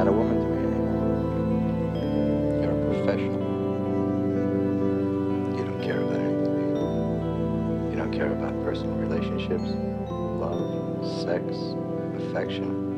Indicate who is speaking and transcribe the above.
Speaker 1: not a woman to me anymore. You're a professional. You don't care about anything. You don't care about personal relationships, love, sex, affection.